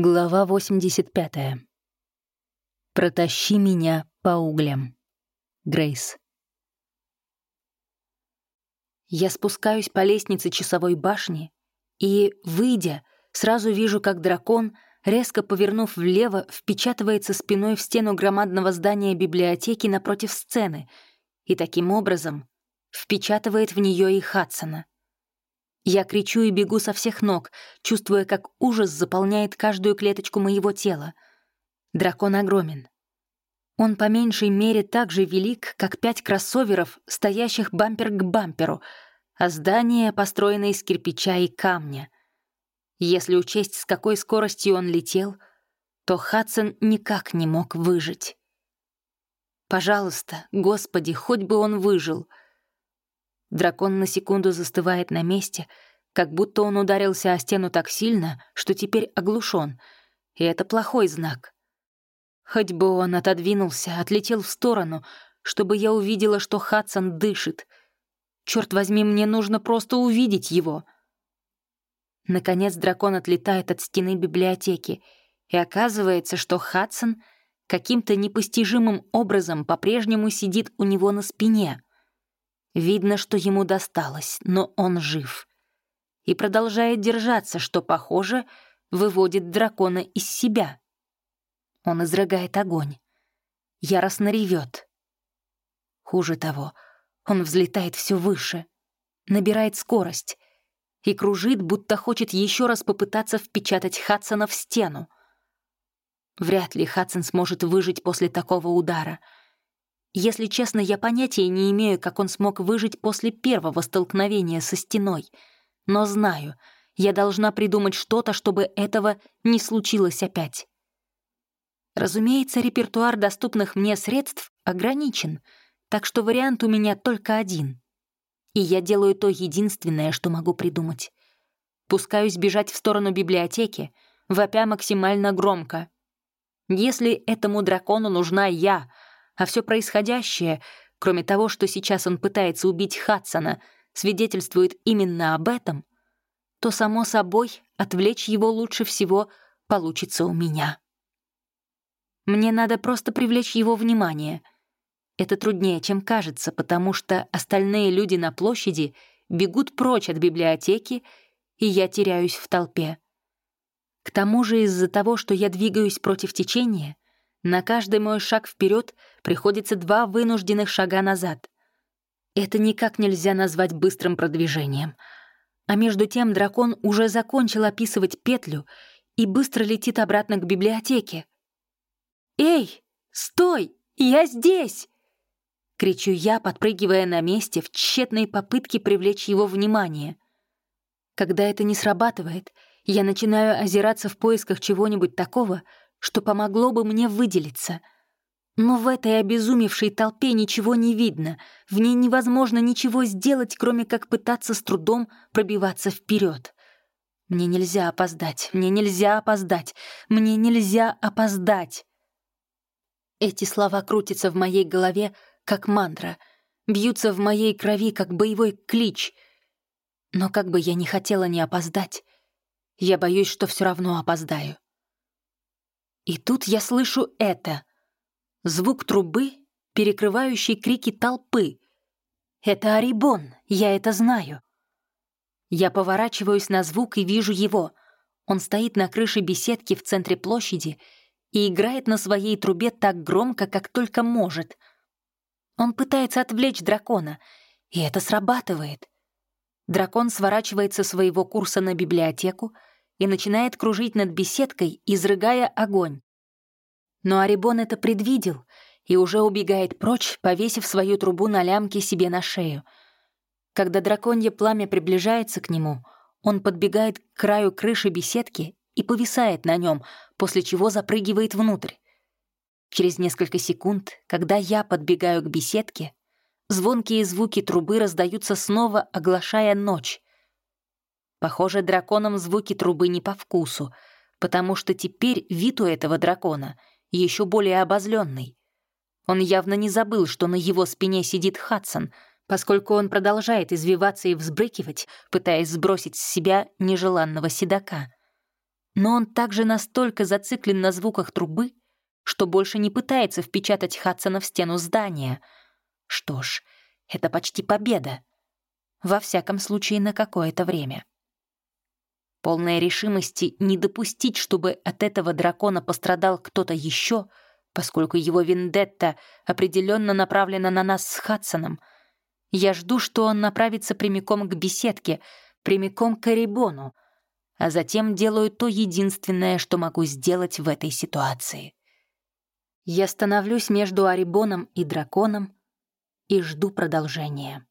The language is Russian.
Глава 85. Протащи меня по углям. Грейс. Я спускаюсь по лестнице часовой башни и, выйдя, сразу вижу, как дракон, резко повернув влево, впечатывается спиной в стену громадного здания библиотеки напротив сцены и таким образом впечатывает в нее и Хадсона. Я кричу и бегу со всех ног, чувствуя, как ужас заполняет каждую клеточку моего тела. Дракон огромен. Он по меньшей мере так же велик, как пять кроссоверов, стоящих бампер к бамперу, а здание построено из кирпича и камня. Если учесть, с какой скоростью он летел, то Хадсон никак не мог выжить. Пожалуйста, Господи, хоть бы он выжил — Дракон на секунду застывает на месте, как будто он ударился о стену так сильно, что теперь оглушен, и это плохой знак. Хоть бы он отодвинулся, отлетел в сторону, чтобы я увидела, что Хадсон дышит. Черт возьми, мне нужно просто увидеть его. Наконец дракон отлетает от стены библиотеки, и оказывается, что Хадсон каким-то непостижимым образом по-прежнему сидит у него на спине — Видно, что ему досталось, но он жив. И продолжает держаться, что, похоже, выводит дракона из себя. Он изрыгает огонь. Яростно ревет. Хуже того, он взлетает все выше, набирает скорость и кружит, будто хочет еще раз попытаться впечатать Хадсона в стену. Вряд ли Хадсон сможет выжить после такого удара — если честно, я понятия не имею, как он смог выжить после первого столкновения со стеной. Но знаю, я должна придумать что-то, чтобы этого не случилось опять. Разумеется, репертуар доступных мне средств ограничен, так что вариант у меня только один. И я делаю то единственное, что могу придумать. Пускаюсь бежать в сторону библиотеки, вопя максимально громко. Если этому дракону нужна я — а все происходящее, кроме того, что сейчас он пытается убить Хадсона, свидетельствует именно об этом, то, само собой, отвлечь его лучше всего получится у меня. Мне надо просто привлечь его внимание. Это труднее, чем кажется, потому что остальные люди на площади бегут прочь от библиотеки, и я теряюсь в толпе. К тому же из-за того, что я двигаюсь против течения — на каждый мой шаг вперед приходится два вынужденных шага назад. Это никак нельзя назвать быстрым продвижением. А между тем дракон уже закончил описывать петлю и быстро летит обратно к библиотеке. «Эй, стой! Я здесь!» Кричу я, подпрыгивая на месте в тщетной попытке привлечь его внимание. Когда это не срабатывает, я начинаю озираться в поисках чего-нибудь такого, что помогло бы мне выделиться. Но в этой обезумевшей толпе ничего не видно, в ней невозможно ничего сделать, кроме как пытаться с трудом пробиваться вперед. Мне нельзя опоздать, мне нельзя опоздать, мне нельзя опоздать. Эти слова крутятся в моей голове, как мантра, бьются в моей крови, как боевой клич. Но как бы я ни хотела не опоздать, я боюсь, что все равно опоздаю. И тут я слышу это. Звук трубы, перекрывающий крики толпы. Это Арибон, я это знаю. Я поворачиваюсь на звук и вижу его. Он стоит на крыше беседки в центре площади и играет на своей трубе так громко, как только может. Он пытается отвлечь дракона, и это срабатывает. Дракон сворачивает со своего курса на библиотеку, и начинает кружить над беседкой, изрыгая огонь. Но Арибон это предвидел и уже убегает прочь, повесив свою трубу на лямке себе на шею. Когда драконье пламя приближается к нему, он подбегает к краю крыши беседки и повисает на нем, после чего запрыгивает внутрь. Через несколько секунд, когда я подбегаю к беседке, звонкие звуки трубы раздаются снова, оглашая ночь. Похоже, драконам звуки трубы не по вкусу, потому что теперь вид у этого дракона еще более обозленный. Он явно не забыл, что на его спине сидит Хадсон, поскольку он продолжает извиваться и взбрыкивать, пытаясь сбросить с себя нежеланного седока. но он также настолько зациклен на звуках трубы, что больше не пытается впечатать Хадсона в стену здания. Что ж, это почти победа. Во всяком случае, на какое-то время. Полная решимости не допустить, чтобы от этого дракона пострадал кто-то еще, поскольку его вендетта определенно направлена на нас с Хадсоном. Я жду, что он направится прямиком к беседке, прямиком к Арибону, а затем делаю то единственное, что могу сделать в этой ситуации. Я становлюсь между Арибоном и драконом и жду продолжения.